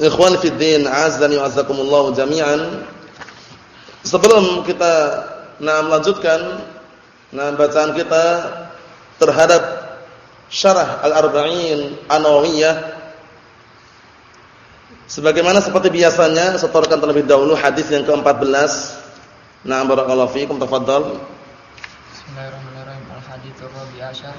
Ikhwan fi din, azani wa azakumullah jami'an. Sebelum kita nah melanjutkan nah bacaan kita terhadap syarah Al-Arba'in An-Nawawiyah sebagaimana seperti biasanya setorkan terlebih dahulu hadis yang ke-14. Nah, barakallahu fiikum, tafadhal. Bismillahirrahmanirrahim. Al-hadits ar-rabi' asyar.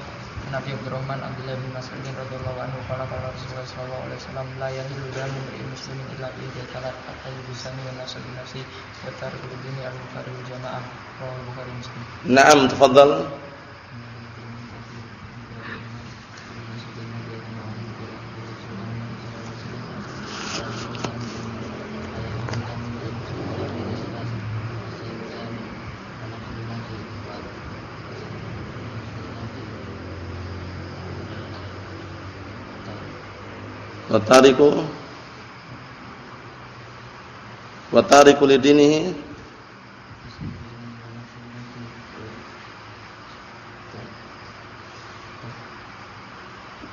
Nabi Abdurrahman Abdullah bin Mas'ud radhiyallahu anhu qala qala Rasulullah sallallahu alaihi wasallam la yahillu damu imri'in muslimin illa bi talat hatta yusami wa nafsu bi nafsi wa tarku dini al-bukhari jamaah rawahu Bukhari Muslim. Naam, tafadhal. Watariku. Watariku lidinihi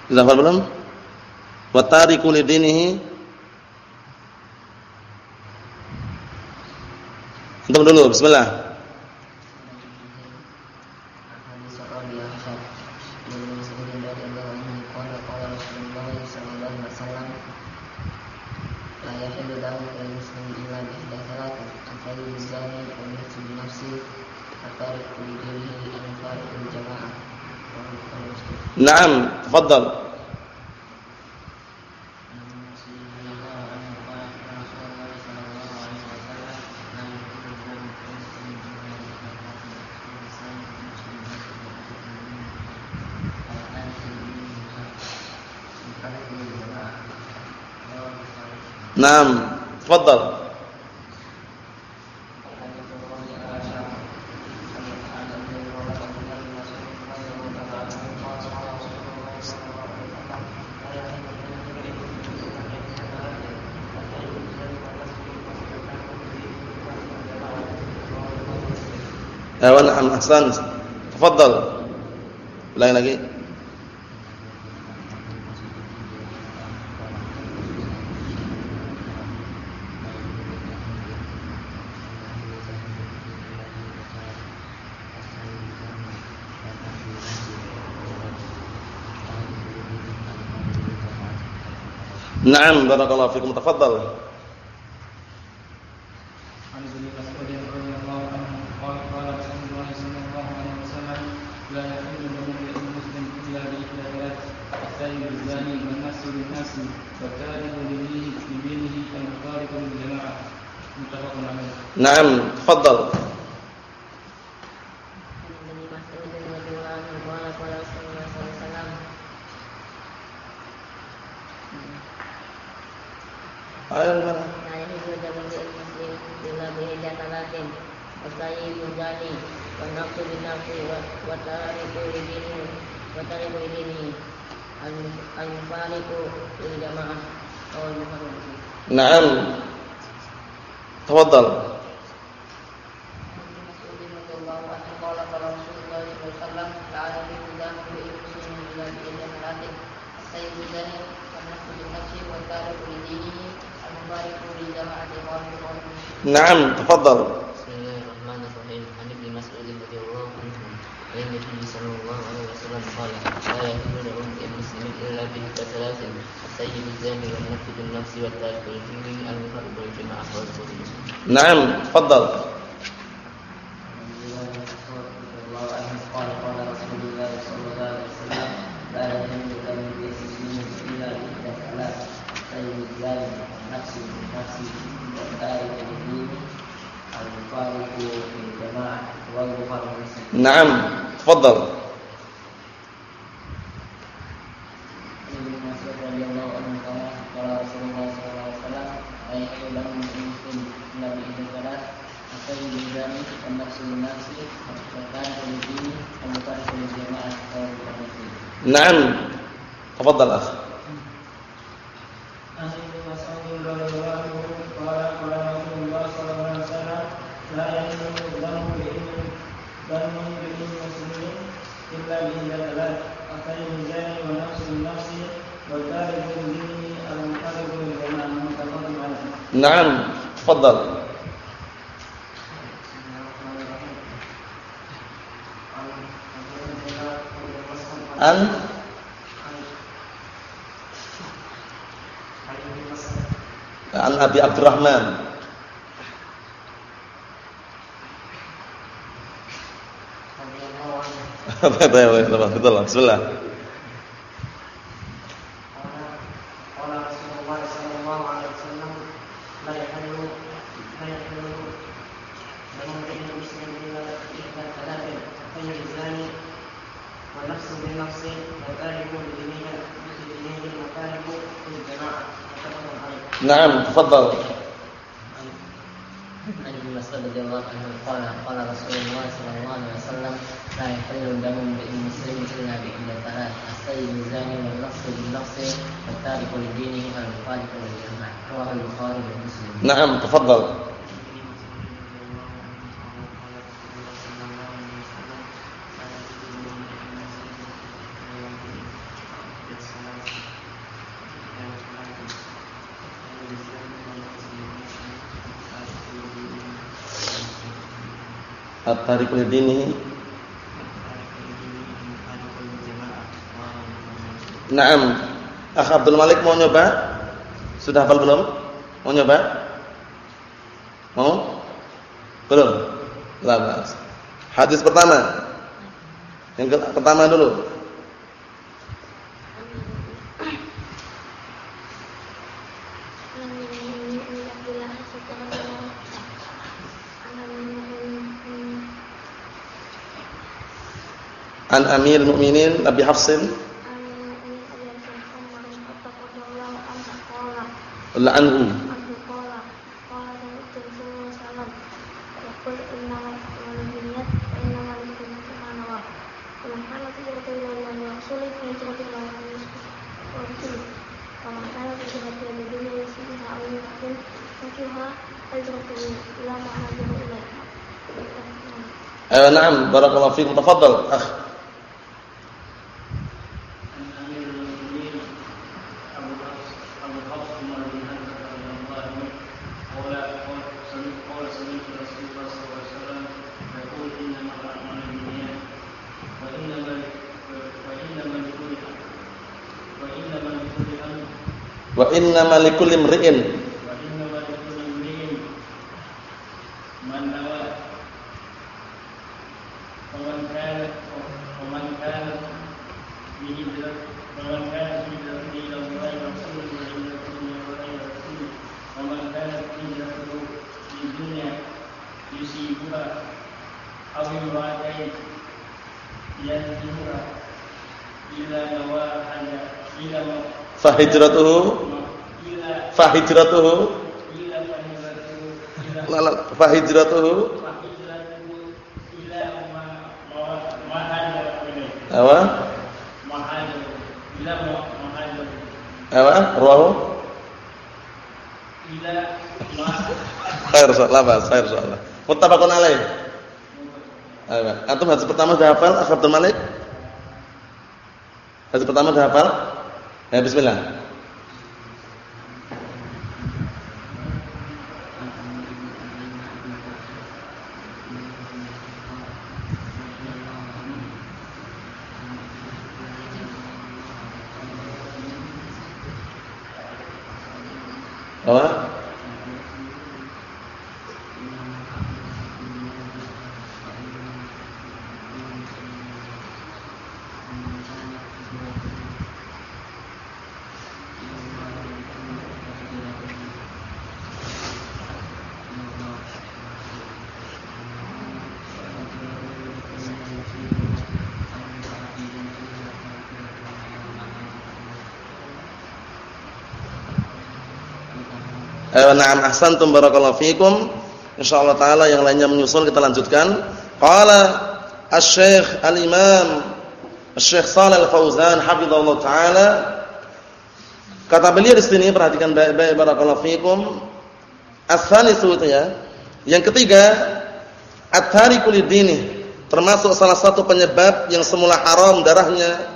Sudah belum? Watariku lidinihi Untuk dulu, bismillah نعم تفضل. نعم تفضل. Awan am ahsan. Tafadhal. Ulangi lagi. Naam, barakallahu fikum. Tafadhal. Fadal. نعم تفضل. بسم الله الرحمن الرحيم. عن ابن مسعود رضي الله عنه عن النبي صلى الله عليه وسلم قال لا يحل لهم المسلم إلا به ثلاث السيد الزاني والنفس بالنفس والتارك للدين المفرد والجماعة نعم تفضل. Tfaddal. An Abi Abdurrahman Bismillah. Naam, تفضل عن ابن مسعود رضي الله عنه قال قال رسول الله صلى الله عليه وسلم لا يحل دم امرئ مسلم الا باحدى ثلاث السيد الزاني والنفس بالنفس والتارك لدينه المخالف للجماعه رواه البخاري ومسلم نعم تفضل At-tariq dini Naam. Akh Abdul Malik mau nyoba? Sudah hafal belum? Mau nyoba? Mau? Belum? Lalas. Hadis pertama. Yang pertama dulu. An Amir Mukminin Nabi Hafsin La'anhu Ayo na'am barakallahu fiikum tafadhal akh Wa inna likulli imri'in. Fahijratuhu Fahijratuhu Fahijratuhu Apa? Apa? Ruahu? Khair soalnya bahas, khair soalnya. Muttafaqun alaih. Antum hadis pertama sudah hafal Abdul Malik? Hadis pertama sudah hafal? Ya bismillah. Apa? Eh, na'am ahsantum barakallahu fikum. Insyaallah taala yang lainnya menyusul kita lanjutkan. Qala Asy-Syaikh Al-Imam Asy-Syaikh Shalal Al-Fauzan hafizallahu taala kata beliau di sini perhatikan baik-baik barakallahu fikum. As-salisu ya. Yang ketiga, at-tariku lid-dini termasuk salah satu penyebab yang semula haram darahnya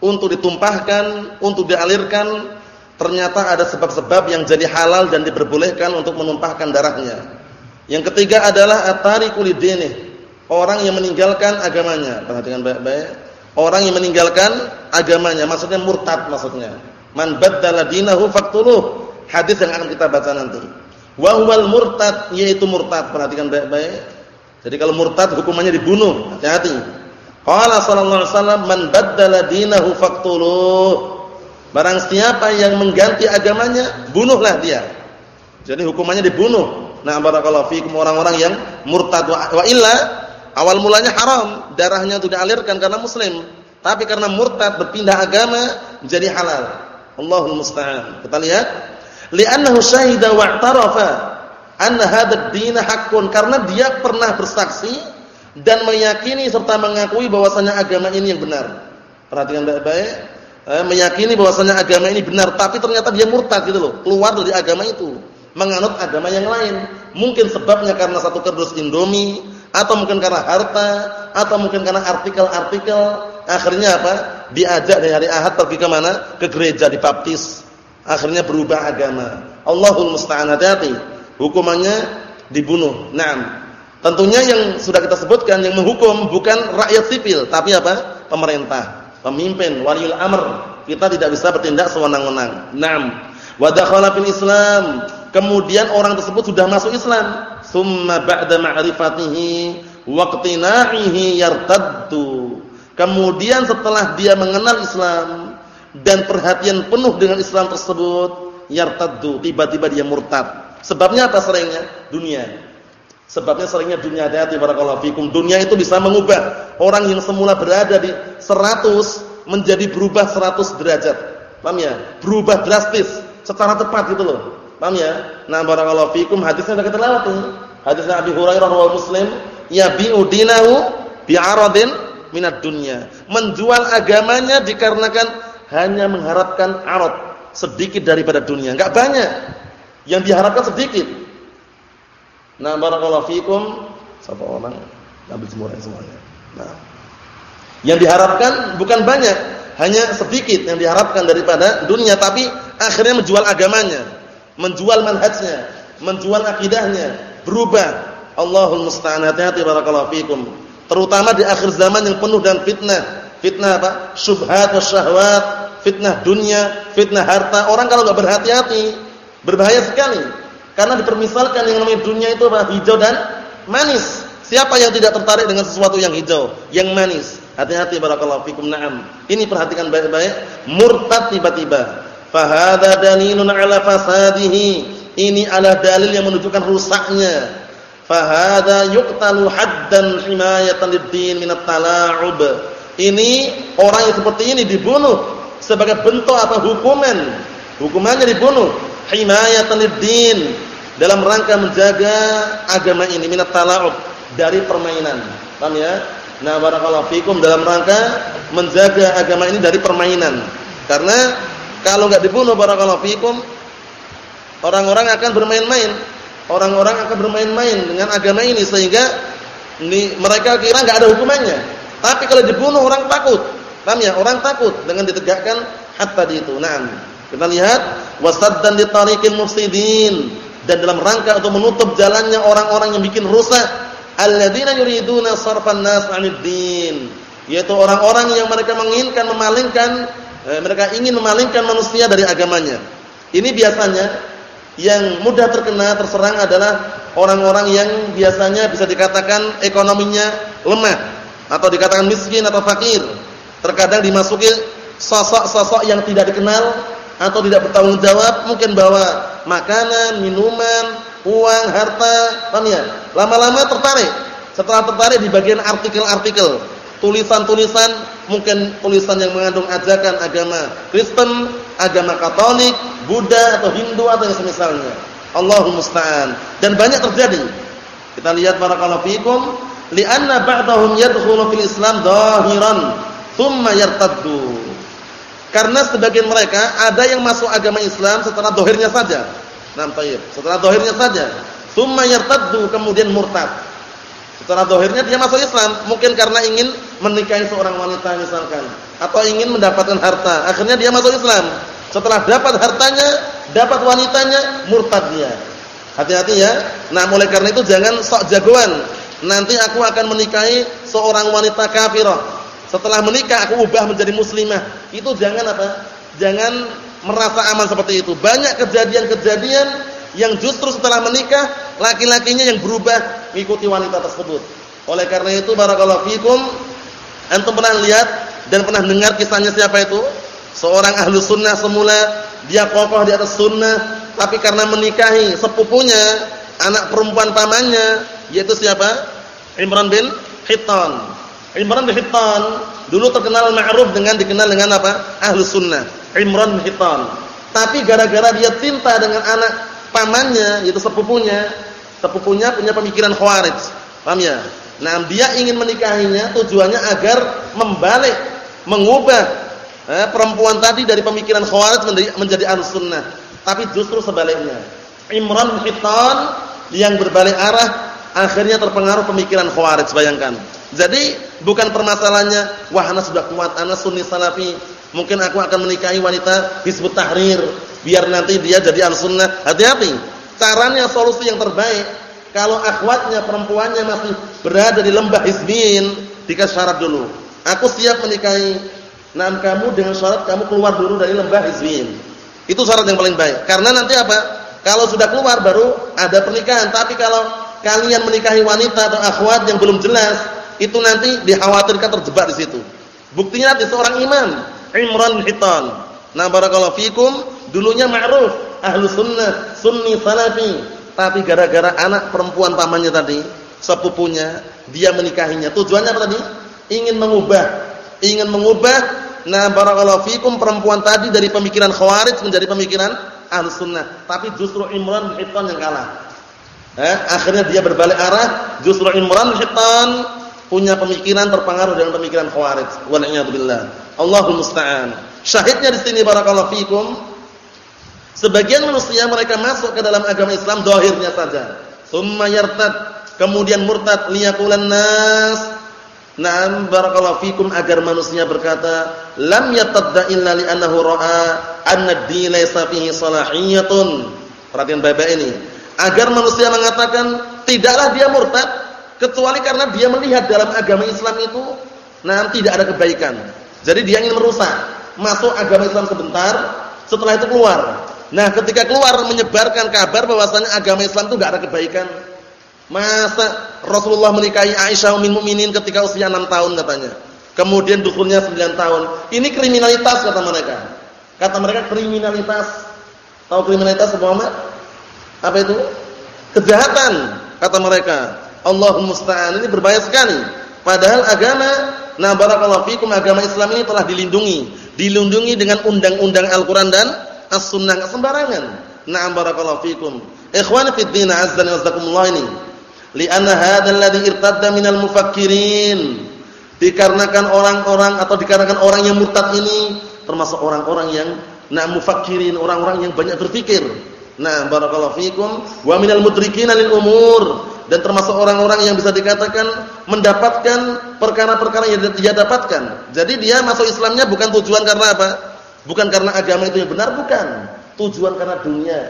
untuk ditumpahkan, untuk dialirkan, ternyata ada sebab-sebab yang jadi halal dan diperbolehkan untuk menumpahkan darahnya. Yang ketiga adalah at-tariku lid-dini, orang yang meninggalkan agamanya. Perhatikan baik-baik. Orang yang meninggalkan agamanya, maksudnya murtad maksudnya. Man baddala dinahu faqtuluh. Hadis yang akan kita baca nanti. Wa huwal murtad yaitu murtad. Perhatikan baik-baik. Jadi kalau murtad hukumannya dibunuh. Hati-hati. Qala sallallahu alaihi wasallam man baddala dinahu faqtuluh. Barang siapa yang mengganti agamanya, bunuhlah dia. Jadi hukumannya dibunuh. Nah, barakallahu fikum orang-orang yang murtad wa illa awal mulanya haram, darahnya itu dialirkan karena muslim. Tapi karena murtad berpindah agama menjadi halal. Allahul musta'an. Kita lihat, li'annahu syahida wa'tarafa anna hadzal din haqqun karena dia pernah bersaksi dan meyakini serta mengakui bahwasanya agama ini yang benar. Perhatikan baik-baik. Eh, meyakini bahwasanya agama ini benar, tapi ternyata dia murtad gitu loh, keluar dari agama itu, menganut agama yang lain. Mungkin sebabnya karena satu kardus Indomie atau mungkin karena harta atau mungkin karena artikel-artikel akhirnya apa? Diajak dari hari Ahad pergi ke mana? Ke gereja dibaptis. Akhirnya berubah agama. Allahul musta'an hati-hati hukumannya dibunuh. Naam. Tentunya yang sudah kita sebutkan yang menghukum bukan rakyat sipil, tapi apa? Pemerintah, pemimpin, waliul amr. Kita tidak bisa bertindak sewenang-wenang. Naam. Wa dakhala fil Islam. Kemudian orang tersebut sudah masuk Islam. Summa ba'da ma'rifatihi waqtina'ihi yartaddu. Kemudian setelah dia mengenal Islam dan perhatian penuh dengan Islam tersebut, yartaddu, tiba-tiba dia murtad Sebabnya apa seringnya? Dunia. Sebabnya seringnya dunia hati-hati barakallahu fikum. Dunia itu bisa mengubah orang yang semula berada di 100 menjadi berubah 100 derajat. Paham ya? Berubah drastis secara tepat gitu loh. Paham ya? Nah, barakallahu fikum hadisnya sudah kita lewati. Hadisnya Abi Hurairah riwayat Muslim, yabi'u dinahu bi'aradin minad dunya. Menjual agamanya dikarenakan hanya mengharapkan arad sedikit daripada dunia, enggak banyak. Yang diharapkan sedikit. Nah, barakallahu fikum. Satu orang ambil jemuran semuanya. Nah. Yang diharapkan bukan banyak, hanya sedikit yang diharapkan daripada dunia tapi akhirnya menjual agamanya, menjual manhajnya, menjual akidahnya, berubah. Allahul musta'an hati-hati barakallahu fikum. Terutama di akhir zaman yang penuh dengan fitnah. Fitnah apa? Syubhat wasyahwat, fitnah dunia, fitnah harta. Orang kalau enggak berhati-hati Berbahaya sekali. Karena dipermisalkan yang namanya dunia itu apa? Hijau dan manis. Siapa yang tidak tertarik dengan sesuatu yang hijau, yang manis? Hati-hati barakallahu fikum. Naam. Ini perhatikan baik-baik. Murtad tiba-tiba. Fahada dalilun ala fasadihi. Ini adalah dalil yang menunjukkan rusaknya. Fahada yuqtalu haddan himayatan lid-din min at-tala'ub. Ini orang yang seperti ini dibunuh sebagai bentuk apa hukuman? Hukumannya dibunuh himayatan lid-din dalam rangka menjaga agama ini minat tala'ub dari permainan. Paham ya? Nah, barakallahu fikum dalam rangka menjaga agama ini dari permainan. Karena kalau enggak dibunuh barakallahu fikum orang-orang akan bermain-main. Orang-orang akan bermain-main dengan agama ini sehingga ini, mereka kira enggak ada hukumannya. Tapi kalau dibunuh orang takut. Paham ya? Orang takut dengan ditegakkan hatta di itu. Naam. Kita lihat wasaddan li tariqil mufsidin dan dalam rangka untuk menutup jalannya orang-orang yang bikin rusak alladzina yuriduna sarfan nas 'anid din yaitu orang-orang yang mereka menginginkan memalingkan eh, mereka ingin memalingkan manusia dari agamanya. Ini biasanya yang mudah terkena terserang adalah orang-orang yang biasanya bisa dikatakan ekonominya lemah atau dikatakan miskin atau fakir. Terkadang dimasuki sosok-sosok yang tidak dikenal atau tidak bertanggung jawab mungkin bawa makanan, minuman, uang, harta, paham ya? Lama-lama tertarik. Setelah tertarik di bagian artikel-artikel, tulisan-tulisan, mungkin tulisan yang mengandung ajakan agama Kristen, agama Katolik, Buddha atau Hindu atau yang semisalnya. Allahumma musta'an. Dan banyak terjadi. Kita lihat barakallahu fikum, li'anna ba'dahum yadkhulu fil Islam dhahiran, thumma yartaddu. Karena sebagian mereka ada yang masuk agama Islam setelah dohirnya saja. Nah, tayyib. Setelah dohirnya saja. Yartaddu kemudian murtad. Setelah dohirnya dia masuk Islam, mungkin karena ingin menikahi seorang wanita misalkan, atau ingin mendapatkan harta, akhirnya dia masuk Islam. Setelah dapat hartanya, dapat wanitanya, murtad dia. Hati-hati ya. Nah, mulai karena itu jangan sok jagoan. Nanti aku akan menikahi seorang wanita kafirah. Setelah menikah aku ubah menjadi muslimah. Itu jangan apa? Jangan merasa aman seperti itu. Banyak kejadian-kejadian yang justru setelah menikah laki-lakinya yang berubah mengikuti wanita tersebut. Oleh karena itu barakallahu fikum antum pernah lihat dan pernah dengar kisahnya siapa itu? Seorang ahlu sunnah semula dia kokoh di atas sunnah tapi karena menikahi sepupunya, anak perempuan pamannya, yaitu siapa? Imran bin Hittan. Imran bin Hittan dulu terkenal ma'ruf dengan dikenal dengan apa? Ahlu sunnah. Imran bin Hittan. Tapi gara-gara dia cinta dengan anak pamannya, yaitu sepupunya, sepupunya punya pemikiran khawarij. Paham ya? Nah, dia ingin menikahinya tujuannya agar membalik, mengubah eh, perempuan tadi dari pemikiran khawarij menjadi, menjadi ahlu sunnah tapi justru sebaliknya. Imran bin Hittan yang berbalik arah akhirnya terpengaruh pemikiran Khawarij bayangkan. Jadi bukan permasalahannya wah ana sudah kuat, ana sunni salafi, mungkin aku akan menikahi wanita Hizbut Tahrir biar nanti dia jadi al-sunnah. Hati-hati. Caranya solusi yang terbaik kalau akhwatnya perempuannya masih berada di lembah hizbin, dikasih syarat dulu. Aku siap menikahi. Nah, kamu dengan syarat kamu keluar dulu dari lembah hizbin. Itu syarat yang paling baik. Karena nanti apa? Kalau sudah keluar baru ada pernikahan. Tapi kalau kalian menikahi wanita atau akhwat yang belum jelas, itu nanti dikhawatirkan terjebak di situ. Buktinya nanti seorang imam, Imran Hitan. Nah, barakallahu fikum, dulunya ma'ruf, ahlu sunnah, sunni salafi. Tapi gara-gara anak perempuan pamannya tadi, sepupunya, dia menikahinya. Tujuannya apa tadi? Ingin mengubah, ingin mengubah Nah, barakallahu fikum perempuan tadi dari pemikiran Khawarij menjadi pemikiran Ahlus Sunnah, tapi justru Imran bin Hittan yang kalah. Eh, akhirnya dia berbalik arah, justru Imran bin Hittan punya pemikiran terpengaruh dengan pemikiran Khawarij. Wal billah. Allahul musta'an. Syahidnya di sini barakallahu fikum sebagian manusia mereka masuk ke dalam agama Islam dohirnya saja. Tsumma yartad, kemudian murtad liyaqulan nas Naam barakallahu fikum agar manusia berkata lam yatadda illa li annahu ra'a anna ad-din laysa fihi salahiyatun. Perhatian baik-baik ini. Agar manusia mengatakan tidaklah dia murtad kecuali karena dia melihat dalam agama Islam itu nah tidak ada kebaikan. Jadi dia ingin merusak. Masuk agama Islam sebentar, setelah itu keluar. Nah, ketika keluar menyebarkan kabar bahwasanya agama Islam itu enggak ada kebaikan Masa Rasulullah menikahi Aisyah ummin mukminin ketika usia 6 tahun katanya. Kemudian dukulnya 9 tahun. Ini kriminalitas kata mereka. Kata mereka kriminalitas. Tahu kriminalitas Muhammad? Apa itu? Kejahatan kata mereka. Allahumma musta'an. Ini berbahaya sekali. Padahal agama nah barakallahu fikum agama Islam ini telah dilindungi. Dilindungi dengan undang-undang Al-Qur'an dan As-Sunnah sembarangan. Na'am barakallahu fikum. Ikhwani fid din azza wa jazakumullah ini li'anna hadzal ladzi irtadda minal mufakkirin dikarenakan orang-orang atau dikarenakan orang yang murtad ini termasuk orang-orang yang na mufakkirin orang-orang yang banyak berpikir nah barakallahu fikum wa minal mudrikin lil umur dan termasuk orang-orang yang bisa dikatakan mendapatkan perkara-perkara yang dia dapatkan jadi dia masuk Islamnya bukan tujuan karena apa bukan karena agama itu yang benar bukan tujuan karena dunia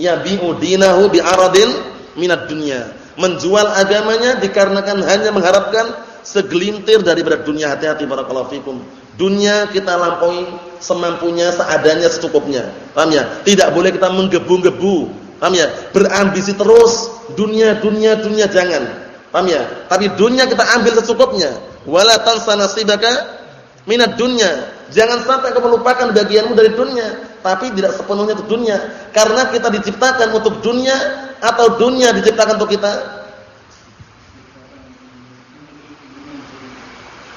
ya bi'udinahu bi'aradin minat dunia menjual agamanya dikarenakan hanya mengharapkan segelintir berat dunia. Hati-hati barakallahu fikum. Dunia kita lampaui semampunya, seadanya, secukupnya. Paham ya? Tidak boleh kita menggebu-gebu. Paham ya? Berambisi terus dunia, dunia, dunia jangan. Paham ya? Tapi dunia kita ambil secukupnya. Wala tansa nasibaka minat dunia. Jangan sampai kamu melupakan bagianmu dari dunia, tapi tidak sepenuhnya untuk dunia. Karena kita diciptakan untuk dunia atau dunia diciptakan untuk kita?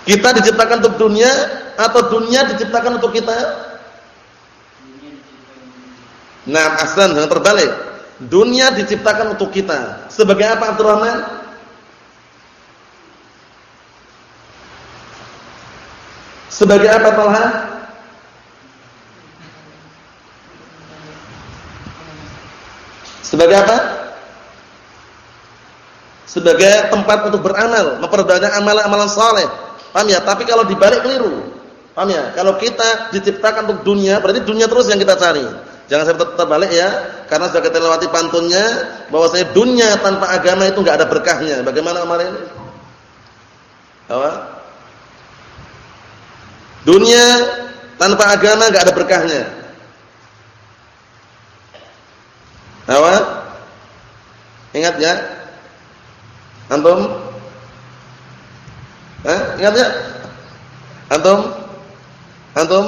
Kita diciptakan untuk dunia atau dunia diciptakan untuk kita? Nah, aslan jangan terbalik. Dunia diciptakan untuk kita. Sebagai apa Abdurrahman? Sebagai apa Talha? Sebagai apa? Sebagai tempat untuk beramal, memperbanyak amalan-amalan saleh. Paham ya? Tapi kalau dibalik keliru. Paham ya? Kalau kita diciptakan untuk dunia, berarti dunia terus yang kita cari. Jangan sampai terbalik ya, karena sudah kita lewati pantunnya bahwa saya dunia tanpa agama itu enggak ada berkahnya. Bagaimana kemarin? Apa? Dunia tanpa agama enggak ada berkahnya. Apa? Ingat ya? Antum? Eh, ingat ya? Antum? Antum?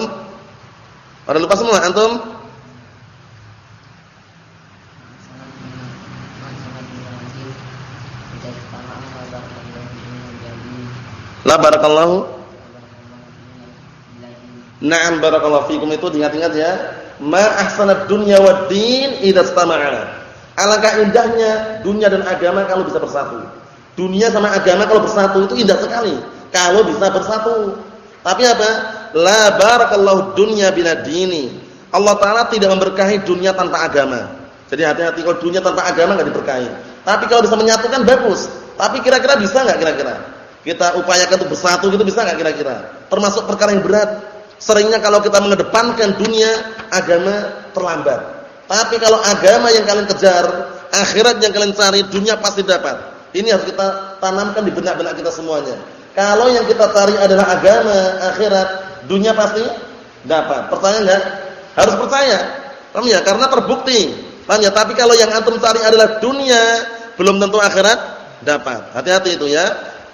Pada lupa semua antum? La barakallahu. Na'am barakallahu fikum itu diingat-ingat ya. Ma ahsanad dunya wad din idza istama'a. Alangkah indahnya dunia dan agama kalau bisa bersatu. Dunia sama agama kalau bersatu itu indah sekali. Kalau bisa bersatu. Tapi apa? La barakallahu dunya bila dini. Allah taala tidak memberkahi dunia tanpa agama. Jadi hati-hati kalau dunia tanpa agama enggak diberkahi. Tapi kalau bisa menyatukan bagus. Tapi kira-kira bisa enggak kira-kira? Kita upayakan untuk bersatu gitu bisa nggak kira-kira? Termasuk perkara yang berat. Seringnya kalau kita mengedepankan dunia, agama terlambat. Tapi kalau agama yang kalian kejar, akhirat yang kalian cari, dunia pasti dapat. Ini harus kita tanamkan di benak-benak kita semuanya. Kalau yang kita cari adalah agama, akhirat, dunia pasti dapat. Percaya enggak? Harus percaya. Paham ya? Karena terbukti. Paham ya? Tapi kalau yang antum cari adalah dunia, belum tentu akhirat dapat. Hati-hati itu ya.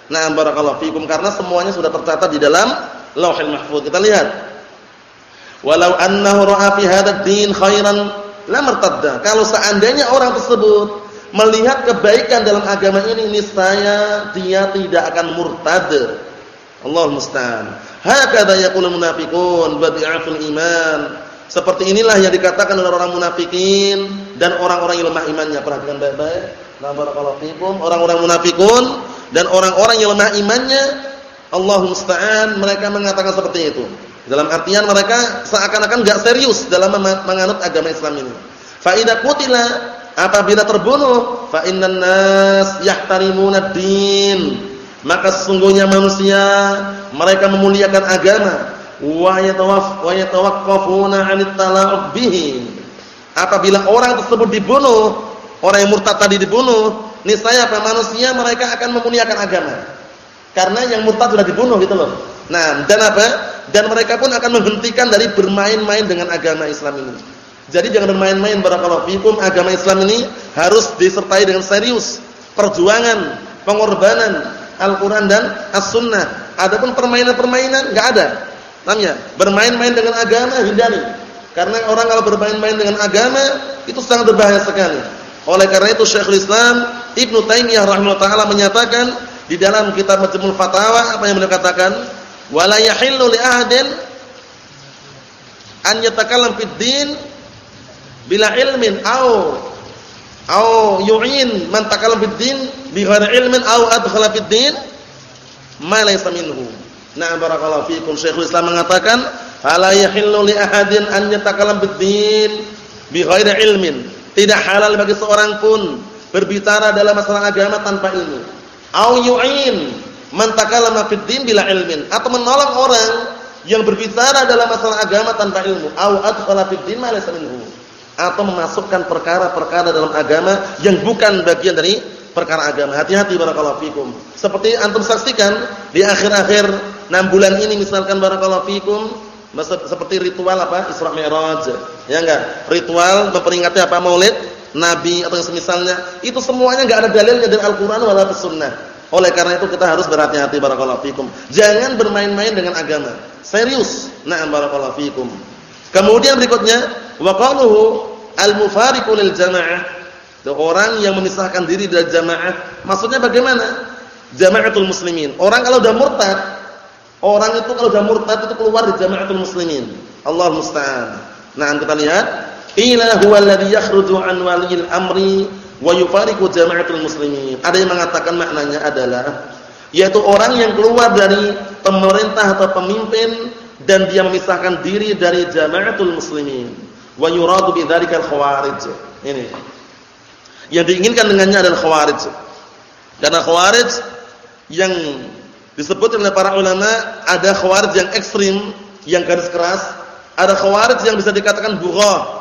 Nah, barakallahu fikum karena semuanya sudah tercatat di dalam Lauhul Mahfuz. Kita lihat. Walau annahu ra'a fi hadzal din khairan lamartadda. Kalau seandainya orang tersebut melihat kebaikan dalam agama ini niscaya dia tidak akan murtad. Allah musta'an. Hakadha yaqulul munafiqun badi'atul iman. Seperti inilah yang dikatakan oleh orang munafikin dan orang-orang yang lemah imannya. Perhatikan baik-baik. Nah, barakallahu fikum, orang-orang munafikun dan orang-orang yang lemah imannya Allah musta'an mereka mengatakan seperti itu. Dalam artian mereka seakan-akan enggak serius dalam menganut agama Islam ini. Fa idza qutila apabila terbunuh fa innan nas yahtarimuna din maka sesungguhnya manusia mereka memuliakan agama wa yatawaf wa yatawaqqafuna 'anit tala'ub bihi apabila orang tersebut dibunuh orang yang murtad tadi dibunuh niscaya apa manusia mereka akan memuliakan agama. Karena yang murtad sudah dibunuh gitu loh. Nah, dan apa? Dan mereka pun akan menghentikan dari bermain-main dengan agama Islam ini. Jadi jangan bermain-main barakallahu fikum, agama Islam ini harus disertai dengan serius, perjuangan, pengorbanan Al-Qur'an dan As-Sunnah. Adapun permainan-permainan enggak ada. Namanya bermain-main dengan agama hindari. Karena orang kalau bermain-main dengan agama itu sangat berbahaya sekali. Oleh karena itu Syekhul Islam Ibnu Taimiyah rahimahullah taala menyatakan di dalam kitab Majmu'ul Fatawa apa yang beliau katakan, "Wala yahillu li ahadin an yatakallam fid din bila ilmin au au yu'in man takallam fid din bi ghairi ilmin au adkhala fid din ma laysa minhu." Nah, barakallahu fiikum. Syekhul Islam mengatakan, "Fala yahillu li ahadin an yatakallam fid din bi ghairi ilmin." Tidak halal bagi seorang pun berbicara dalam masalah agama tanpa ilmu. Au yu'in man takallama fid bila ilmin atau menolong orang yang berbicara dalam masalah agama tanpa ilmu. Au adkhala fid din ma laysa minhu. Atau memasukkan perkara-perkara dalam agama yang bukan bagian dari perkara agama. Hati-hati barakallahu fikum. Seperti antum saksikan di akhir-akhir 6 bulan ini misalkan barakallahu fikum seperti ritual apa? Isra Mi'raj. Ya enggak? Ritual memperingati apa? Maulid Nabi atau semisalnya. Itu semuanya enggak ada dalilnya dari Al-Qur'an wala Sunnah. Oleh karena itu kita harus berhati-hati barakallahu fikum. Jangan bermain-main dengan agama. Serius. Na'am barakallahu fikum. Kemudian berikutnya wa qaluhu al-mufariqu lil jamaah. Orang yang memisahkan diri dari jamaah. Maksudnya bagaimana? Jamaatul muslimin. Orang kalau sudah murtad Orang itu kalau sudah murtad itu keluar di jamaatul muslimin. Allah musta'an. Nah, kita lihat Ila huwa alladhi yakhruju an waliyil amri wa yufariqu jama'atul muslimin. Ada yang mengatakan maknanya adalah yaitu orang yang keluar dari pemerintah atau pemimpin dan dia memisahkan diri dari jama'atul muslimin. Wa yuradu bidzalikal khawarij. Ini. Yang diinginkan dengannya adalah khawarij. Karena khawarij yang disebut oleh para ulama ada khawarij yang ekstrim, yang garis keras, ada khawarij yang bisa dikatakan bughah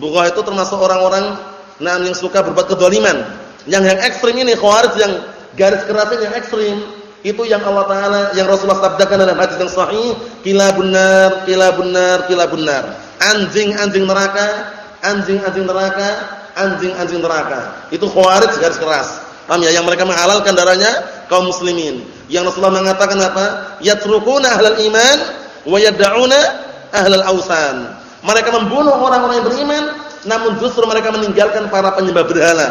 Bughah itu termasuk orang-orang nah yang suka berbuat kedoliman. Yang yang ekstrim ini khawarij yang garis kerasnya yang ekstrim itu yang Allah taala yang Rasulullah sabdakan dalam hadis yang sahih, kilabun nar, kilabun nar, kilabun nar. Anjing-anjing neraka, anjing-anjing neraka, anjing-anjing neraka. Itu khawarij garis keras. Paham ya? Yang mereka menghalalkan darahnya kaum muslimin. Yang Rasulullah mengatakan apa? Yatrukuna ahlal iman wa yad'una ahlal ausan. Mereka membunuh orang-orang yang beriman, namun justru mereka meninggalkan para penyembah berhala.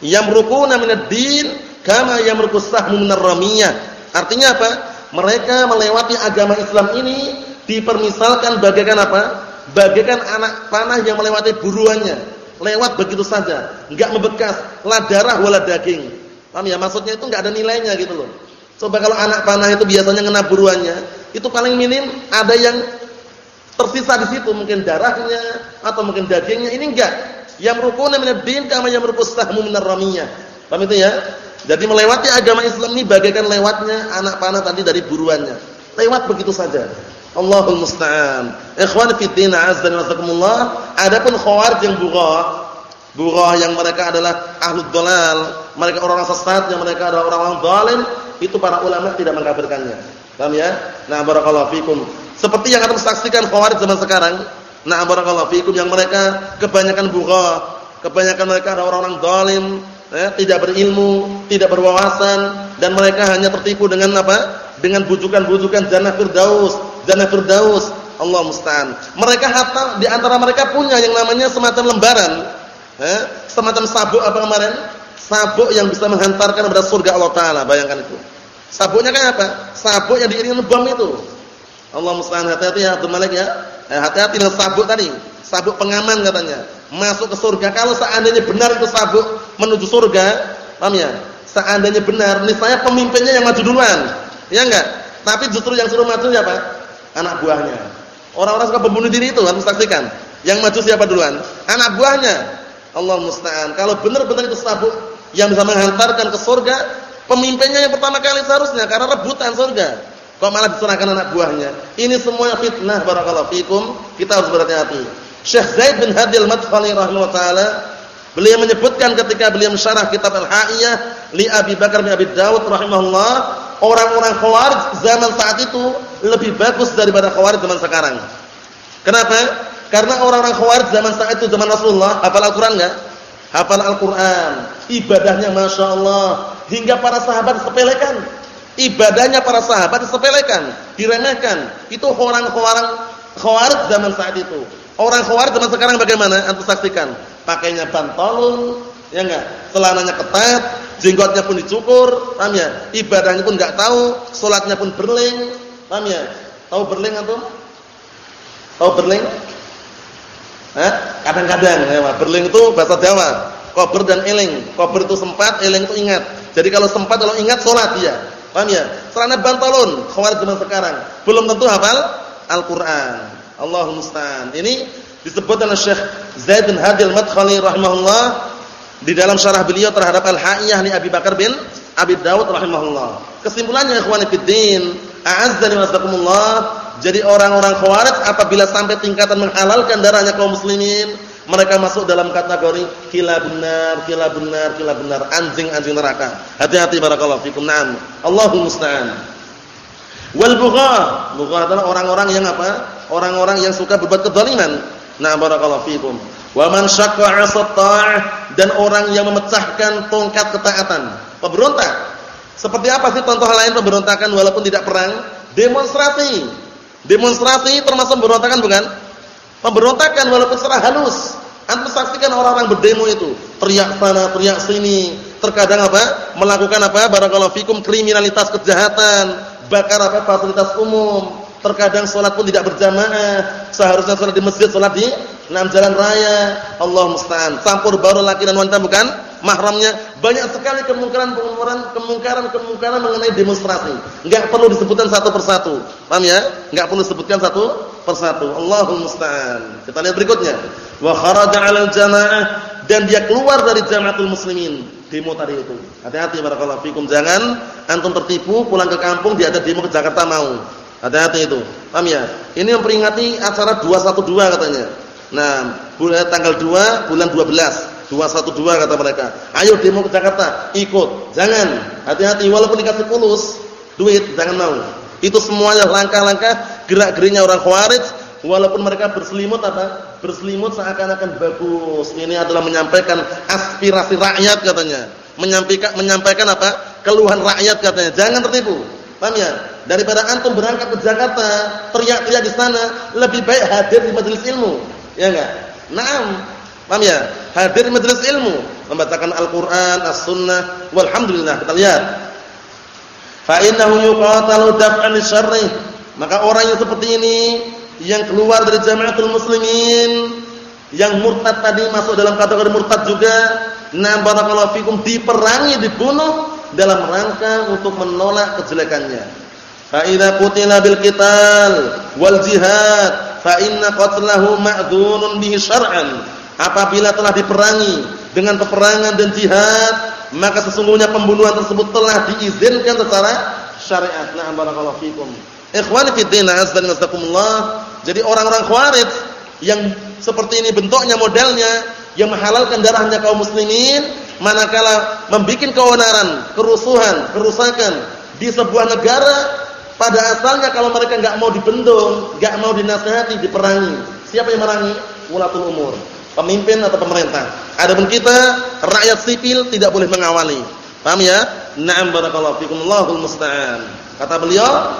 Yamrukuna minad din kama yamruku sahmu minar ramiyah. Artinya apa? Mereka melewati agama Islam ini dipermisalkan bagaikan apa? Bagaikan anak panah yang melewati buruannya. Lewat begitu saja, enggak membekas, la darah wala daging. Paham ya? Maksudnya itu enggak ada nilainya gitu loh. Coba kalau anak panah itu biasanya kena buruannya, itu paling minim ada yang tersisa di situ. Mungkin darahnya atau mungkin dagingnya. Ini enggak yang minad din kama yang sahmu minar ramiyah. Paham itu ya? Jadi melewati agama Islam ini bagaikan lewatnya anak panah tadi dari buruannya. Lewat begitu saja Allahul musta'an. Ikhwan fi din azza wa jazakumullah adapun khawarij yang bughah bughah yang mereka adalah ahlud dalal mereka orang-orang sesat yang mereka adalah orang-orang zalim itu para ulama tidak mengkafirkannya. Paham ya? Nah barakallahu fikum. Seperti yang akan saksikan khawarij zaman sekarang. Nah, barakallahu fikum yang mereka kebanyakan bugha, kebanyakan mereka adalah orang-orang zalim, eh, tidak berilmu, tidak berwawasan dan mereka hanya tertipu dengan apa? Dengan bujukan-bujukan jannah firdaus, jannah firdaus. Allah musta'an. Mereka hatta di antara mereka punya yang namanya semacam lembaran, eh, semacam sabuk apa kemarin? Sabuk yang bisa menghantarkan kepada surga Allah taala, bayangkan itu. Sabuknya kayak apa? Sabuk yang diiringi bom itu. Allah musta'an hati-hati ya Malik ya. Eh, hati-hati dengan sabuk tadi. Sabuk pengaman katanya. Masuk ke surga. Kalau seandainya benar itu sabuk menuju surga, paham ya? Seandainya benar, nih saya pemimpinnya yang maju duluan. Ya enggak? Tapi justru yang suruh maju siapa? Anak buahnya. Orang-orang suka membunuh diri itu harus saksikan. Yang maju siapa duluan? Anak buahnya. Allah musta'an. Kalau benar-benar itu sabuk yang bisa menghantarkan ke surga, pemimpinnya yang pertama kali seharusnya karena rebutan surga. Kok malah diserahkan anak buahnya? Ini semua fitnah barakallahu fikum. Kita harus berhati-hati. Syekh Zaid bin Hadil Madkhali rahimahullah taala beliau menyebutkan ketika beliau mensyarah kitab Al-Ha'iyah li Abi Bakar bin Abi Dawud rahimahullah, orang-orang Khawarij zaman saat itu lebih bagus daripada Khawarij zaman sekarang. Kenapa? Karena orang-orang Khawarij zaman saat itu zaman Rasulullah hafal Al-Qur'an enggak? Hafal Al-Qur'an, ibadahnya Masya Allah hingga para sahabat sepelekan ibadahnya para sahabat disepelekan, diremehkan. Itu orang-orang khawarij zaman saat itu. Orang khawarij zaman sekarang bagaimana? Antum saksikan. Pakainya pantolon, ya enggak? Celananya ketat, jenggotnya pun dicukur, paham ya? Ibadahnya pun enggak tahu, salatnya pun berling, paham ya? Tahu berling antum? Tahu berling? Hah? Kadang-kadang ya, berling itu bahasa Jawa. Kober dan eling. Kober itu sempat, eling itu ingat. Jadi kalau sempat kalau ingat salat dia. Paham ya? Celana bantalon khawarij zaman sekarang. Belum tentu hafal Al-Qur'an. Allahumma musta'an. Ini disebut oleh Syekh Zaid bin Hadil Madkhali rahimahullah di dalam syarah beliau terhadap Al-Ha'iyah ni Abi Bakar bin Abi Dawud rahimahullah. Kesimpulannya ikhwan fillah, a'azzani wasakumullah, jadi orang-orang khawarij apabila sampai tingkatan menghalalkan darahnya kaum muslimin, mereka masuk dalam kategori kila benar, kila benar, kila benar, anjing-anjing neraka. Hati-hati barakallahu fikum. Naam. Allahumma musta'an. Wal bugha, bugha adalah orang-orang yang apa? Orang-orang yang suka berbuat kezaliman. Nah, barakallahu fikum. Wa man syaqqa 'asat dan orang yang memecahkan tongkat ketaatan. Pemberontak. Seperti apa sih contoh lain pemberontakan walaupun tidak perang? Demonstrasi. Demonstrasi termasuk pemberontakan bukan? Pemberontakan walaupun secara halus. Antum saksikan orang-orang berdemo itu, teriak sana, teriak sini, terkadang apa? Melakukan apa? Barakallahu fikum kriminalitas kejahatan, bakar apa? fasilitas umum. Terkadang sholat pun tidak berjamaah. Seharusnya sholat di masjid, sholat di Nah, jalan raya, Allah musta'an. Campur baru laki dan wanita bukan mahramnya. Banyak sekali kemungkaran-kemungkaran kemungkaran-kemungkaran mengenai demonstrasi. Enggak perlu disebutkan satu persatu. Paham ya? Enggak perlu disebutkan satu persatu. Allahul musta'an. Kita lihat berikutnya. Wa kharaja 'alal jamaah dan dia keluar dari jamaatul muslimin. Demo tadi itu. Hati-hati barakallahu fikum. Jangan antum tertipu pulang ke kampung dia ada demo ke Jakarta mau. Hati-hati itu. Paham ya? Ini memperingati acara 212 katanya. Nah, bulan tanggal 2 bulan 12. 212 kata mereka. Ayo demo ke Jakarta, ikut. Jangan. Hati-hati walaupun dikasih fulus duit, jangan mau. Itu semuanya langkah-langkah gerak-geriknya orang Khawarij walaupun mereka berselimut apa? Berselimut seakan-akan bagus. Ini adalah menyampaikan aspirasi rakyat katanya. Menyampaikan menyampaikan apa? Keluhan rakyat katanya. Jangan tertipu. Paham ya? Daripada antum berangkat ke Jakarta, teriak-teriak di sana, lebih baik hadir di majelis ilmu. Ya enggak? Naam. Paham ya? Hadir di majelis ilmu, membacakan Al-Qur'an, As-Sunnah, walhamdulillah. Kita lihat. Fa innahu yuqatalu daf'an syarri. Maka orang yang seperti ini yang keluar dari jamaatul muslimin, yang murtad tadi masuk dalam kategori murtad juga, nah barakallahu fikum diperangi, dibunuh dalam rangka untuk menolak kejelekannya. Fa idza qutila bil qital wal jihad fa inna qatlahu ma'dzunun bihi syar'an. Apabila telah diperangi dengan peperangan dan jihad, maka sesungguhnya pembunuhan tersebut telah diizinkan secara syariat. Nah, barakallahu fikum. Ikhwani fi din, azza Jadi orang-orang Khawarij yang seperti ini bentuknya modelnya yang menghalalkan darahnya kaum muslimin manakala membuat keonaran, kerusuhan, kerusakan di sebuah negara pada asalnya kalau mereka enggak mau dibendung, enggak mau dinasihati, diperangi. Siapa yang merangi? Ulatul umur, pemimpin atau pemerintah. Adapun kita rakyat sipil tidak boleh mengawali. Paham ya? Na'am barakallahu fikum Allahul musta'an. Kata beliau,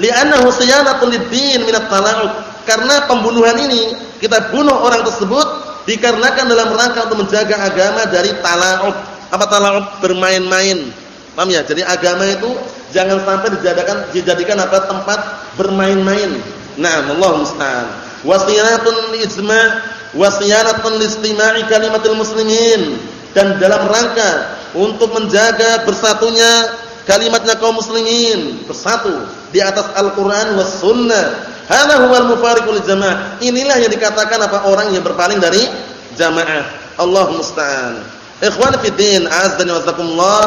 li'annahu siyanatun lid-din min at-tala'ub. Karena pembunuhan ini kita bunuh orang tersebut dikarenakan dalam rangka untuk menjaga agama dari tala'ub. Apa tala'ub? Bermain-main. Paham ya? Jadi agama itu jangan sampai dijadikan dijadikan apa? tempat bermain-main. Nah, Allah musta'an. Wasiyanatun ijma' wasiyanatun listima'i kalimatul muslimin dan dalam rangka untuk menjaga bersatunya kalimatnya kaum muslimin bersatu di atas Al-Qur'an was sunnah Hada huwal mufariqul jamaah. Inilah yang dikatakan apa orang yang berpaling dari jamaah. Allah musta'an. Ikhwan fi din, azza wa jazakumullah.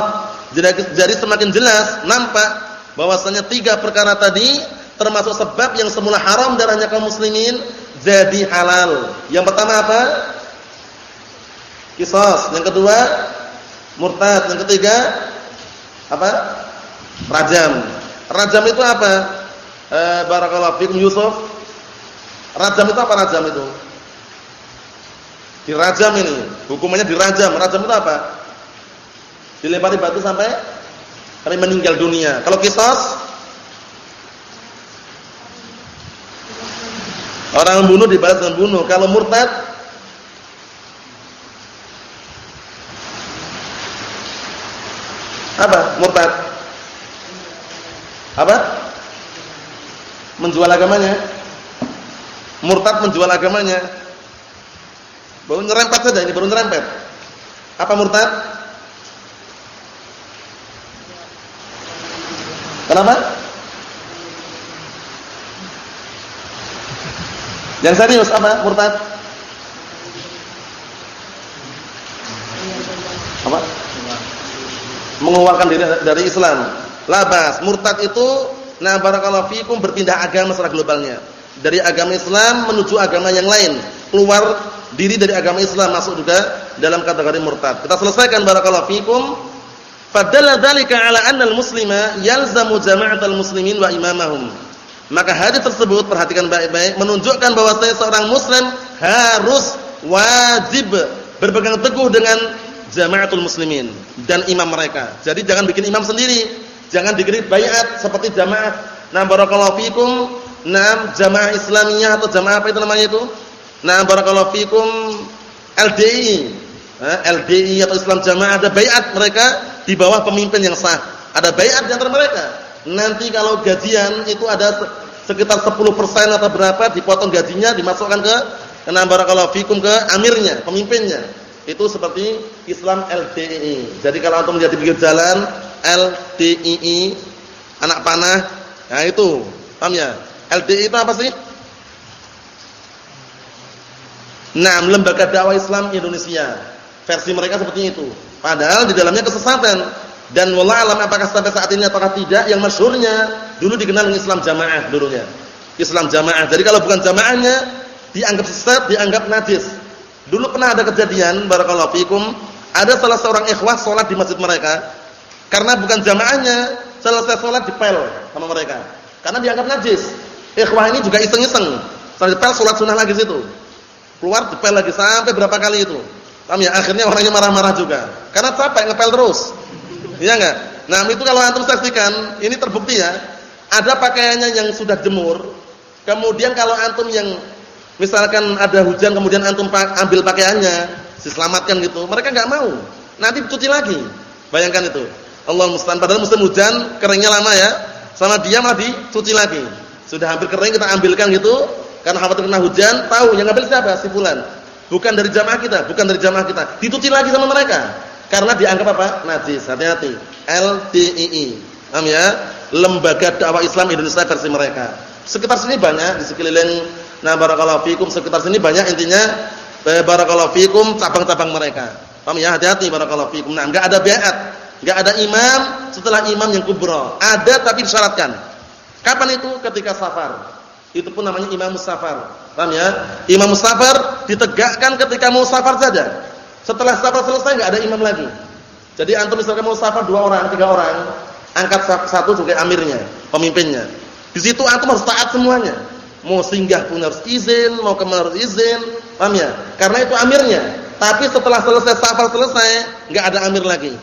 Jadi, jadi semakin jelas nampak bahwasanya tiga perkara tadi termasuk sebab yang semula haram darahnya kaum muslimin jadi halal. Yang pertama apa? Kisos. Yang kedua murtad. Yang ketiga apa? Rajam. Rajam itu apa? Eh, barakallahu fikum Yusuf. Rajam itu apa rajam itu? Dirajam ini, hukumannya dirajam. Rajam itu apa? Dilempari batu sampai sampai meninggal dunia. Kalau kisos orang membunuh dibalas dengan bunuh. Kalau murtad apa? Murtad. Apa? Menjual agamanya. Murtad menjual agamanya. Baru nyerempet saja ini, baru nyerempet. Apa murtad? Kenapa? Yang serius apa murtad? Apa? Mengeluarkan diri dari Islam. Labas, murtad itu Nah, barakallahu fikum berpindah agama secara globalnya. Dari agama Islam menuju agama yang lain. Keluar diri dari agama Islam masuk juga dalam kategori murtad. Kita selesaikan barakallahu fikum. Fadalla dzalika ala anna al-muslima yalzamu jama'atal muslimin wa imamahum. Maka hadis tersebut perhatikan baik-baik menunjukkan bahwasanya seorang muslim harus wajib berpegang teguh dengan jamaatul muslimin dan imam mereka. Jadi jangan bikin imam sendiri. Jangan dikira bayat seperti jamaah. Nah, barakallahu fikum. Nah, jamaah Islamiyah atau jamaah apa itu namanya itu? Nah, barakallahu fikum LDI. Nah, LDI atau Islam Jamaah ada bayat mereka di bawah pemimpin yang sah. Ada bayat di antara mereka. Nanti kalau gajian itu ada sekitar 10% atau berapa dipotong gajinya dimasukkan ke Karena barakallahu fikum ke amirnya, pemimpinnya. Itu seperti Islam LTII. Jadi kalau antum menjadi pinggir jalan LTII anak panah, nah itu, paham ya? LTII itu apa sih? Nah, lembaga dakwah Islam Indonesia. Versi mereka seperti itu. Padahal di dalamnya kesesatan. Dan wallah alam apakah sampai saat ini apakah tidak yang masyhurnya dulu dikenal dengan Islam jamaah dulunya. Islam jamaah. Jadi kalau bukan jamaahnya dianggap sesat, dianggap najis. Dulu pernah ada kejadian barakallahu fikum, ada salah seorang ikhwah salat di masjid mereka karena bukan jamaahnya, selesai salat dipel sama mereka. Karena dianggap najis. Ikhwah ini juga iseng-iseng. Salat dipel salat sunnah lagi situ. Keluar dipel lagi sampai berapa kali itu. Ya? Akhirnya orangnya marah-marah juga. Karena capek ngepel terus. Iya enggak? Nah, itu kalau antum saksikan, ini terbukti ya. Ada pakaiannya yang sudah jemur, kemudian kalau antum yang Misalkan ada hujan kemudian antum ambil pakaiannya, diselamatkan gitu. Mereka nggak mau. Nanti cuci lagi. Bayangkan itu. Allah musta'an padahal musim hujan, keringnya lama ya. Sama dia malah dicuci lagi. Sudah hampir kering kita ambilkan gitu karena khawatir kena hujan, tahu yang ngambil siapa? Si fulan. Bukan dari jamaah kita, bukan dari jamaah kita. Dicuci lagi sama mereka. Karena dianggap apa? Najis. Hati-hati. LTII. Paham ya? Lembaga Dakwah Islam Indonesia versi mereka. Sekitar sini banyak di sekeliling Nah, barakallahu fikum sekitar sini banyak intinya barakallahu fikum cabang-cabang mereka. Paham ya? Hati-hati barakallahu fikum. Nah, enggak ada baiat, enggak ada imam setelah imam yang kubra. Ada tapi disyaratkan. Kapan itu? Ketika safar. Itu pun namanya imam safar. Paham ya? Imam safar ditegakkan ketika mau safar saja. Setelah safar selesai enggak ada imam lagi. Jadi antum misalkan mau safar dua orang, tiga orang, angkat satu sebagai amirnya, pemimpinnya. Di situ antum harus taat semuanya. Mau singgah pun harus izin, mau ke mana harus izin. Paham ya? Karena itu amirnya. Tapi setelah selesai safar selesai, enggak ada amir lagi.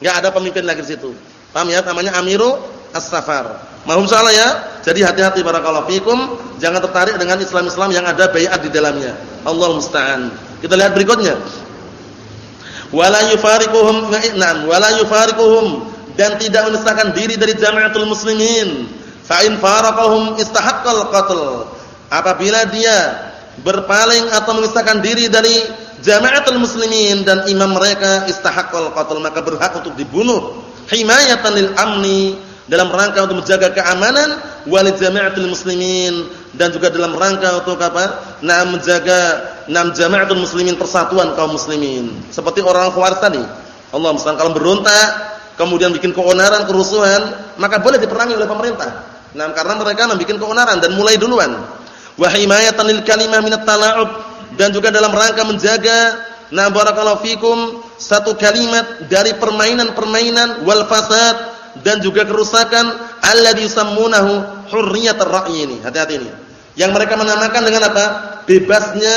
Enggak ada pemimpin lagi di situ. Paham ya? Namanya amiru as-safar. Mahum salah ya? Jadi hati-hati barakallahu fikum, jangan tertarik dengan Islam-Islam yang ada baiat di dalamnya. Allah musta'an. Kita lihat berikutnya. Wala yufariquhum na'am, wala yufariquhum dan tidak memisahkan diri dari jamaatul muslimin fa in faraqahum istahaqqal apabila dia berpaling atau memisahkan diri dari jamaatul muslimin dan imam mereka istahaqqal qatl maka berhak untuk dibunuh himayatan lil amni dalam rangka untuk menjaga keamanan wal jamaatul muslimin dan juga dalam rangka untuk apa? Nah, menjaga enam jamaatul muslimin persatuan kaum muslimin. Seperti orang Khawarij tadi. Allah musta'an kalau berontak, kemudian bikin keonaran, kerusuhan, maka boleh diperangi oleh pemerintah. Nah, karena mereka membuat keonaran dan mulai duluan. Wa himayatan lil kalimah minat tala'ub dan juga dalam rangka menjaga na barakallahu fikum satu kalimat dari permainan-permainan wal fasad dan juga kerusakan alladhi yusammunahu hurriyatur ra'yi ini. Hati-hati ini. Yang mereka menamakan dengan apa? Bebasnya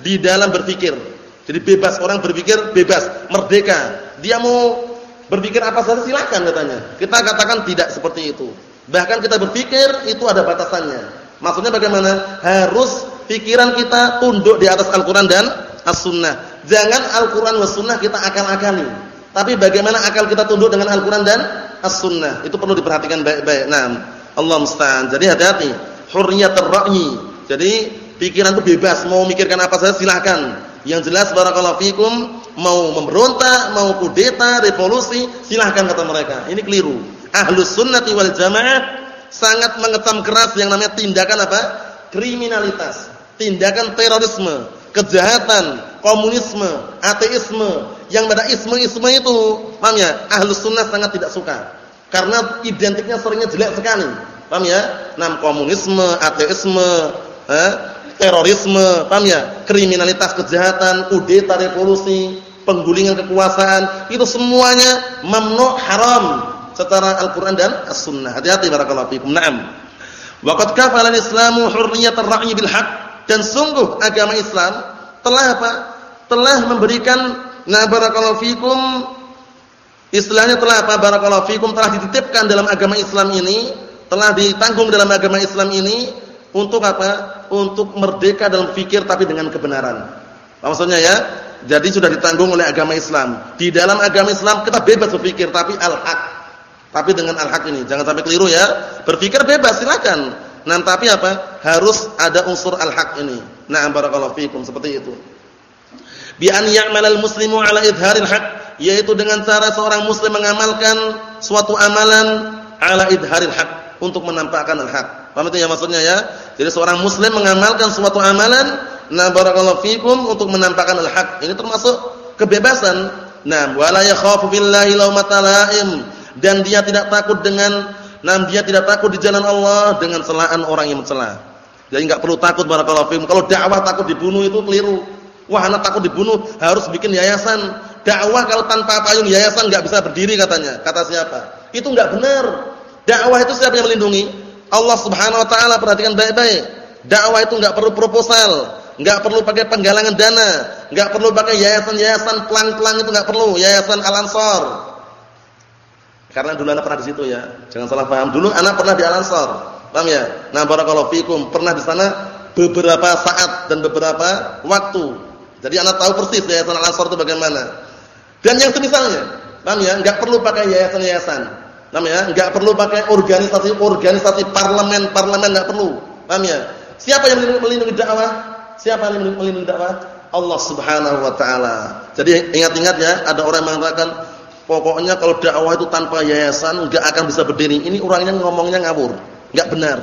di dalam berpikir. Jadi bebas orang berpikir bebas, merdeka. Dia mau berpikir apa saja silakan katanya. Kita katakan tidak seperti itu. Bahkan kita berpikir itu ada batasannya. Maksudnya bagaimana? Harus pikiran kita tunduk di atas Al-Quran dan As-Sunnah. Jangan Al-Quran dan As-Sunnah kita akal-akali. Tapi bagaimana akal kita tunduk dengan Al-Quran dan As-Sunnah. Itu perlu diperhatikan baik-baik. Nah, Allah musta'an. Jadi hati-hati. Hurriyatul ra'yi. Jadi pikiran itu bebas. Mau mikirkan apa saja silahkan. Yang jelas barakallahu fikum. Mau memberontak, mau kudeta, revolusi. Silahkan kata mereka. Ini keliru ahlus sunnati wal jamaah sangat mengecam keras yang namanya tindakan apa? kriminalitas, tindakan terorisme, kejahatan, komunisme, ateisme, yang pada isme-isme itu, paham ya? Ahlus sunnah sangat tidak suka. Karena identiknya seringnya jelek sekali. Paham ya? Nam komunisme, ateisme, eh, terorisme, paham ya? Kriminalitas, kejahatan, kudeta, revolusi, penggulingan kekuasaan, itu semuanya mamnu haram secara Al-Qur'an dan As-Sunnah. Hati-hati barakallahu fikum. Naam. Waqad kafala al-Islamu hurriyatar ra'yi bil haqq dan sungguh agama Islam telah apa? Telah memberikan na barakallahu fikum istilahnya telah apa? Barakallahu fikum telah dititipkan dalam agama Islam ini, telah ditanggung dalam agama Islam ini untuk apa? Untuk merdeka dalam fikir tapi dengan kebenaran. Maksudnya ya, jadi sudah ditanggung oleh agama Islam. Di dalam agama Islam kita bebas berpikir tapi al-haq tapi dengan al-haq ini, jangan sampai keliru ya. Berpikir bebas silakan. Nah, tapi apa? Harus ada unsur al-haq ini. Nah, barakallahu fikum seperti itu. Bi an ya'malal muslimu ala idharil haq, yaitu dengan cara seorang muslim mengamalkan suatu amalan ala idharil haq untuk menampakkan al-haq. Paham itu ya maksudnya ya? Jadi seorang muslim mengamalkan suatu amalan, nah barakallahu fikum untuk menampakkan al-haq. Ini termasuk kebebasan. Nah, wala yakhafu billahi laumata laim dan dia tidak takut dengan Nah, dia tidak takut di jalan Allah dengan celaan orang yang mencela. Jadi enggak perlu takut barakallahu fikum. Kalau dakwah takut dibunuh itu keliru. Wah, anak takut dibunuh harus bikin yayasan. Dakwah kalau tanpa payung yayasan enggak bisa berdiri katanya. Kata siapa? Itu enggak benar. Dakwah itu siapa yang melindungi? Allah Subhanahu wa taala perhatikan baik-baik. Dakwah itu enggak perlu proposal, enggak perlu pakai penggalangan dana, enggak perlu pakai yayasan-yayasan pelang-pelang itu enggak perlu, yayasan Al-Ansar. Karena dulu anak pernah di situ ya. Jangan salah paham. Dulu anak pernah di Al-Ansar. Paham ya? Nah, barakallahu fikum, pernah di sana beberapa saat dan beberapa waktu. Jadi anak tahu persis yayasan Al-Ansar itu bagaimana. Dan yang semisalnya, paham ya? Enggak perlu pakai yayasan-yayasan. Paham ya? Enggak perlu pakai organisasi-organisasi parlemen-parlemen enggak perlu. Paham ya? Siapa yang melindungi dakwah? Siapa yang melindungi dakwah? Allah Subhanahu wa taala. Jadi ingat-ingat ya, ada orang yang mengatakan Pokoknya kalau dakwah itu tanpa yayasan enggak akan bisa berdiri. Ini orangnya ngomongnya ngawur, enggak benar.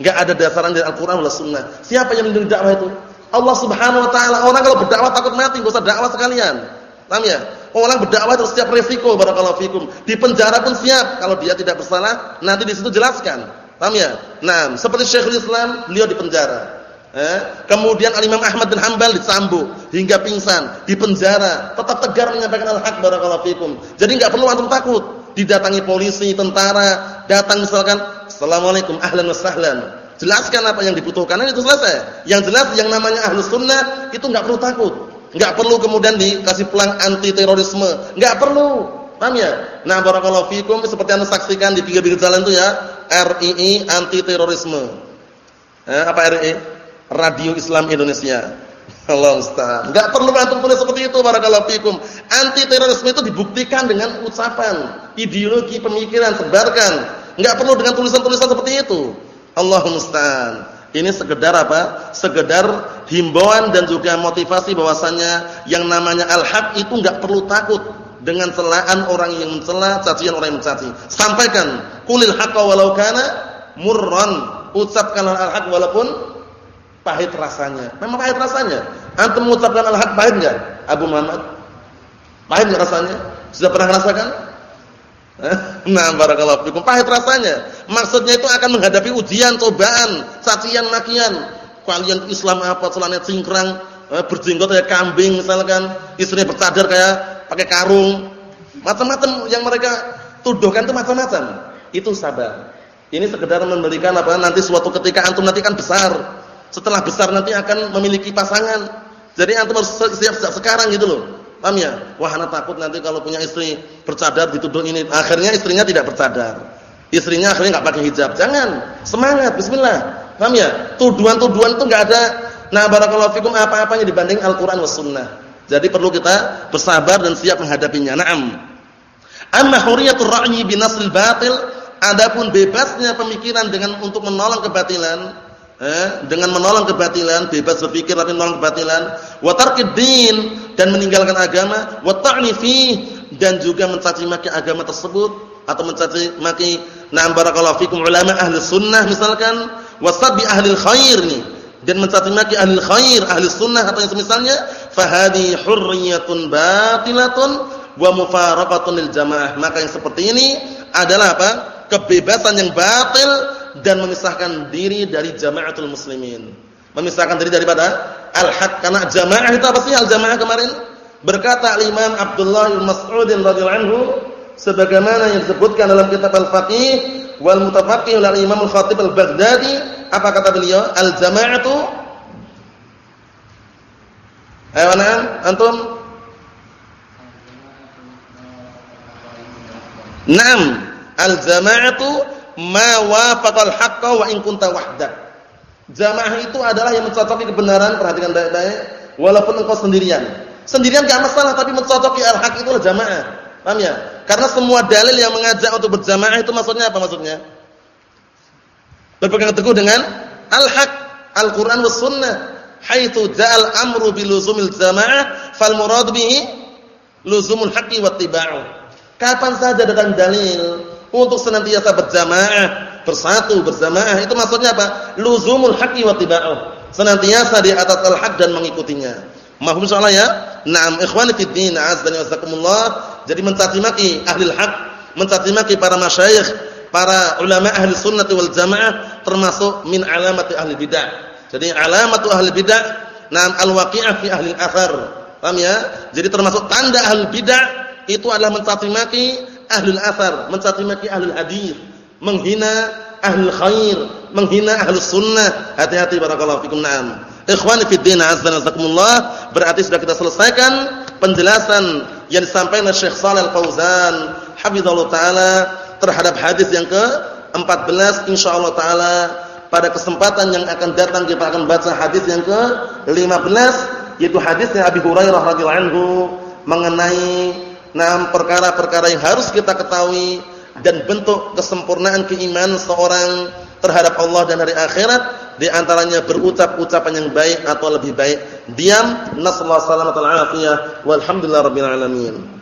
Enggak ada dasaran dari Al-Qur'an wal Sunnah. Siapa yang melindungi dakwah itu? Allah Subhanahu wa taala. Orang kalau berdakwah takut mati, enggak usah dakwah sekalian. Paham ya? Orang berdakwah itu setiap resiko barakallahu fikum. Di penjara pun siap kalau dia tidak bersalah, nanti di situ jelaskan. Paham? Nah, seperti Syekhul Islam, beliau di penjara. Eh? Kemudian Al-Imam Ahmad bin Hanbal dicambuk hingga pingsan, di penjara, tetap tegar menyampaikan al-haq barakallahu fikum. Jadi enggak perlu antum takut didatangi polisi, tentara, datang misalkan, "Assalamualaikum, ahlan wa sahlan." Jelaskan apa yang dibutuhkan itu selesai. Yang jelas yang namanya ahlus sunnah itu enggak perlu takut. Enggak perlu kemudian dikasih pelang anti terorisme, enggak perlu. Paham ya? Nah, barakallahu fikum seperti yang saksikan di pinggir-pinggir jalan itu ya, RII anti terorisme. Eh, apa RII? Radio Islam Indonesia. Allah Ustaz. Enggak perlu antum tulis seperti itu barakallahu fikum. Anti terorisme itu dibuktikan dengan ucapan, ideologi, pemikiran, sebarkan. Enggak perlu dengan tulisan-tulisan seperti itu. Allah musta'an. Ini sekedar apa? Sekedar himbauan dan juga motivasi bahwasannya yang namanya al-haq itu enggak perlu takut dengan celaan orang yang mencela, cacian orang yang mencaci. Sampaikan, qulil haqqa walau kana murran. Ucapkan al-haq walaupun pahit rasanya. Memang pahit rasanya. Antum mengucapkan al-haq pahit enggak? Abu Muhammad? Pahit enggak rasanya? Sudah pernah merasakan? Nah, barakallahu fikum. Pahit rasanya. Maksudnya itu akan menghadapi ujian, cobaan, cacian, makian. Kalian Islam apa? Celana cingkrang, eh, berjenggot kayak kambing misalkan, istrinya bercadar kayak pakai karung. Macam-macam yang mereka tuduhkan itu macam-macam. Itu sabar. Ini sekedar memberikan apa? Nanti suatu ketika antum nanti kan besar setelah besar nanti akan memiliki pasangan. Jadi antum harus siap sejak sekarang gitu loh. Paham ya? Wah, anak takut nanti kalau punya istri bercadar dituduh ini. Akhirnya istrinya tidak bercadar. Istrinya akhirnya enggak pakai hijab. Jangan. Semangat, bismillah. Paham ya? Tuduhan-tuduhan itu enggak ada nah barakallahu fikum apa-apanya dibanding Al-Qur'an was sunnah. Jadi perlu kita bersabar dan siap menghadapinya. Naam. Amma huriyatur ra'yi binasril batil, adapun bebasnya pemikiran dengan untuk menolong kebatilan eh, dengan menolong kebatilan, bebas berpikir tapi menolong kebatilan, wa dan meninggalkan agama, wa ta'ni dan juga mencaci maki agama tersebut. Atau mencaci maki na'am barakallahu fikum ulama ahli sunnah misalkan, wa sabbi ahli khair nih dan mencaci maki ahli khair, ahli sunnah atau yang semisalnya, fahadi hurriyatun batilatun wa mufaraqatun lil jamaah. Maka yang seperti ini adalah apa? kebebasan yang batil dan memisahkan diri dari jamaatul muslimin. Memisahkan diri daripada al-haq karena jamaah itu apa sih al-jamaah kemarin? Berkata Imam Abdullah bin Mas'ud radhiyallahu anhu sebagaimana yang disebutkan dalam kitab Al-Faqih wal Mutafaqih oleh Imam Al-Khatib Al-Baghdadi, apa kata beliau? Al-jama'atu Ayo antum? Naam, al-jama'atu ma wafaqal haqqo wa in kunta wahdak. Jamaah itu adalah yang mencocoki kebenaran, perhatikan baik-baik, walaupun engkau sendirian. Sendirian enggak masalah, tapi mencocoki al-haq itu adalah jamaah. Paham ya? Karena semua dalil yang mengajak untuk berjamaah itu maksudnya apa maksudnya? Berpegang teguh dengan al-haq, Al-Qur'an was sunnah. Haitsu ja'al amru biluzumil jamaah fal murad bihi luzumul haqqi wattiba'u. Kapan saja datang dalil untuk senantiasa berjamaah, bersatu, bersamaah, itu maksudnya apa? Luzumul haqqi wattiba'u. Senantiasa di atas al-haq dan mengikutinya. Mahfum insyaallah ya? Naam ikhwani fid din, azza wa jazakumullah. Jadi mencaci maki ahli haq, mencaci maki para masyayikh, para ulama ahli sunnah wal jamaah termasuk min alamati ahli bidah. Jadi alamatu ahli bidah, naam al-waqi'ah fi ahli al-athar. Paham ya? Jadi termasuk tanda ahli bidah itu adalah mencaci maki ahli al-athar, mencaci maki ahli hadis, menghina ahli khair, menghina ahli sunnah. Hati-hati barakallahu fikum. Naam. Ikhwani fi din azza wa jazakumullah, berarti sudah kita selesaikan penjelasan yang disampaikan oleh Syekh Shalal Fauzan hafizallahu taala terhadap hadis yang ke-14 insyaallah taala pada kesempatan yang akan datang kita akan baca hadis yang ke-15 yaitu hadisnya Abi Hurairah radhiyallahu anhu mengenai enam perkara-perkara yang harus kita ketahui dan bentuk kesempurnaan keimanan seorang terhadap Allah dan hari akhirat di antaranya berucap ucapan yang baik atau lebih baik. Diam nasallahu alaihi wasallam walhamdulillah rabbil alamin